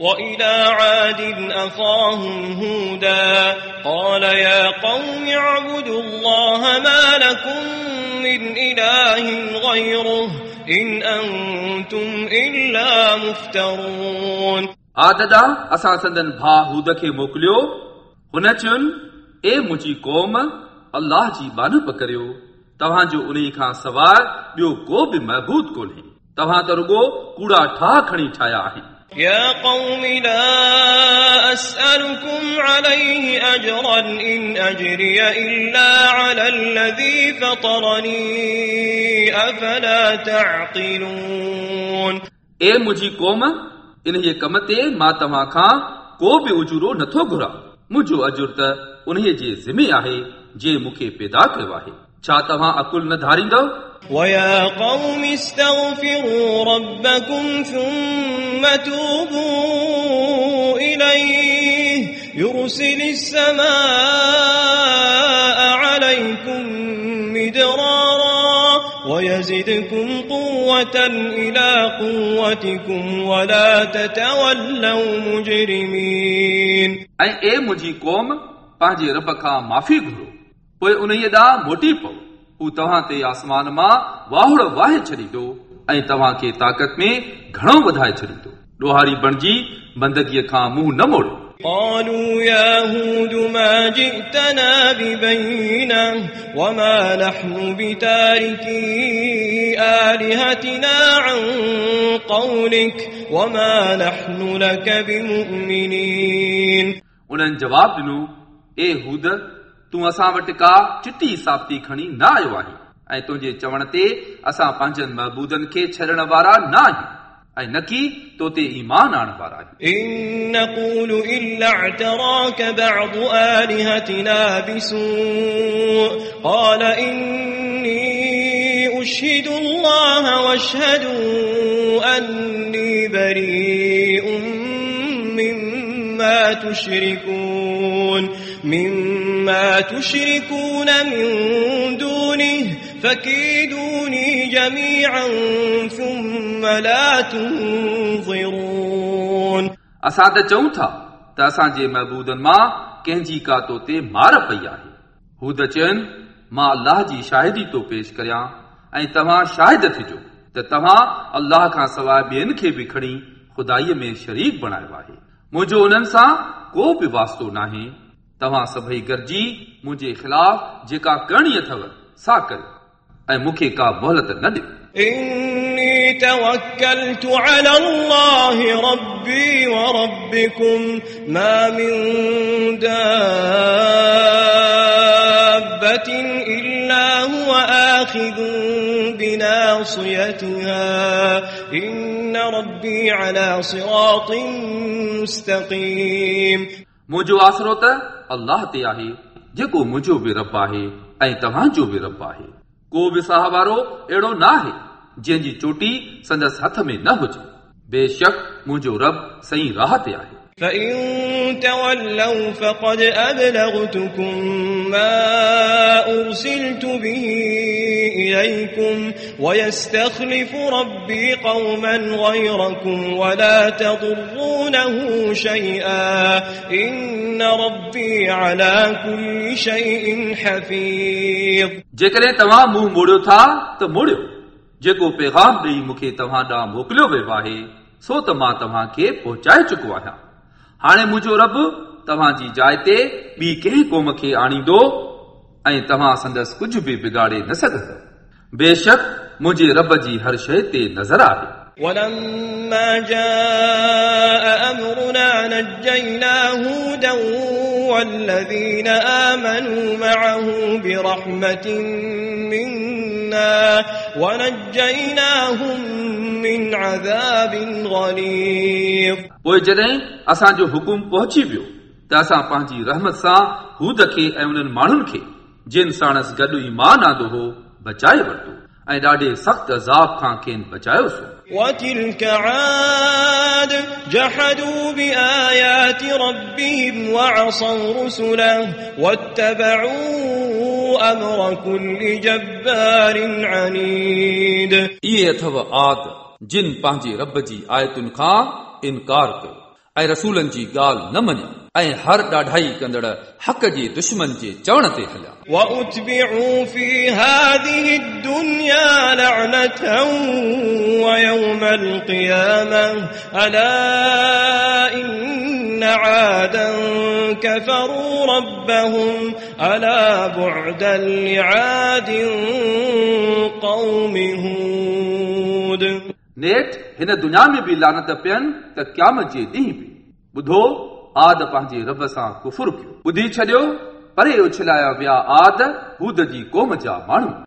وإلى عاد أخاهم هودا قال يا قوم اعبدوا الله ما لكم من إله غيره إن أنتم إلا مفترون. عاد ڏانهن اسان سندن ڀاءُ هود کي موڪليو هن چيون اے منهنجي قوم الله جي بانپ ڪريو توهان جو انهي کان سواء ٻيو کو به معبود ڪونهي توهان त رڳو ڪوڙا ٺاهه خڻي ٺاهيا آهن يا قوم لا أسألكم عليه أجرا إن أجري إلا على الذي فطرني أفلا تعقلون ए मुंहिंजी क़ौम इन कम ते मां तव्हां खां को बि उजूरो नथो घुरां मुंहिंजो अजुर त उन जे ज़िमे आहे जंहिं मूंखे पैदा कयो आहे छा तव्हां अकुल न धारींदव ويا قوم استغفروا ربكم ثم توبوا إليه يرسل السماء عليكم مدرارا ويزدكم قوة إلى قوتكم ولا تتولوا مجرمين ऐं ए मुंहिंजी क़ौम पंहिंजे रब खां माफ़ी घुरो पोइ उन ॾांहुं मोटी पओ हू तव्हां ते आसमान मां वाहुड़ वाहे छॾींदो ऐं तव्हां खे ताक़त में घणो वधाए छॾींदो ॾोहारी बणिजी बंदगीअ खां मुंहुं न मोड़ो قالوا يا هود ما جئتنا ببينة وما نحن بتاركي آلهتنا عن قولك وما نحن لك بمؤمنين उन्हनि जवाब ॾिनो ए हूद तूं असां वटि का चिटी साबिती खणी न आयो आहीं ऐं तुंहिंजे चवण ते असां पंहिंजनि महबूदनि खे छॾण वारा न आहियूं ऐं न की तो ते ईमान आणण वारा आहियूं إن نقول إلا اعتراك بعض آلهتنا بسوء قال إني أشهد الله واشهدوا أني بريء مما تشركون مما تشركون من دونه فكيدوني جميعا ثم لا تنظرون असां त चऊं था त असांजे महबूदनि मां कंहिंजी का तो ते मार पई आहे हू त चयनि मां अलाह जी शाहिदी थो पेश करियां ऐं तव्हां शाहिद थिजो त तव्हां अलाह खां सवाइ ॿियनि खे बि खणी ख़ुदाईअ में शरीक बणायो आहे मुंहिंजो उन्हनि सां को बि वास्तो नाहे तव्हां सभई गॾिजी मुंहिंजे ख़िलाफ़ जेका करणी अथव सा करियो ऐं मूंखे का मोहलत न ॾियो إني توكلت على الله ربي وربكم ما من دابة إلا هو آخذ بناصيتها إن ربي على صراط مستقيم मुंहिंजो आसरो त अल्लाह ते आहे जेको मुंहिंजो बि रब आहे ऐं तव्हांजो बि रब आहे को बि साह वारो अहिड़ो न आहे जंहिंजी चोटी संदसि हथ में न हुजे बेशक मुंहिंजो रब सही राह ते आहे فإن تولوا فقد أبلغتكم ما أرسلت به إليكم ويستخلف ربي قوما غيركم ولا تضرونه شيئا إن ربي على كل شيء حفيظ जेकॾहिं तव्हां मुंहुं मोड़ियो था त मोड़ियो जेको पैगाम ॾेई मूंखे तव्हां ॾांहुं मोकिलियो वियो आहे सो त मां तव्हांखे पहुचाए चुको आहियां हाणे मुंहिंजो रब तव्हांजी जाइ ते ॿी कंहिं क़ौम खे आणींदो ऐं तव्हां संदसि कुझु बि बिगाड़े न सघंदव बेशक मुंहिंजे रब जी हर शइ ते नज़र आहे ولما جاء أمرنا نجينا هودا والذين آمنوا معه برحمة منا ونجيناهم من عذاب غليظ पोइ जॾहिं असांजो हुकुम पहुची वियो त असां पंहिंजी रहमत सां हूद खे ऐं उन्हनि माण्हुनि खे जिन साणसि गॾु ईमान आंदो हो बचाए वरितो ऐं ॾाढे सख़्त अज़ाब खां खेनि बचायोसीं وتلك عاد جحدوا بآيات ربهم وعصوا رسله واتبعوا أمر كل جبار عنيد इहे अथव आद जिन पंहिंजे रब जी आयतुनि खां इनकार कयो ऐं रसूलनि जी ॻाल्हि न मञी ऐं हर ॾाढाई कंदड़ हक़ जे दुश्मन जे चवण ते हलिया وأتبعوا في هذه الدنيا لعنة ويوم القيامة ألا إن عادا كفروا ربهم ألا بعدا لعاد قوم هود नेठ हिन दुनिया में बि लानत पियनि त क़यामत जे ॾींहुं बि ॿुधो, आद पंहिंजे रब सां कुफुर कयो। ॿुधी छॾियो, परे उछलाया विया आद, हूद जी क़ौम जा माण्हू।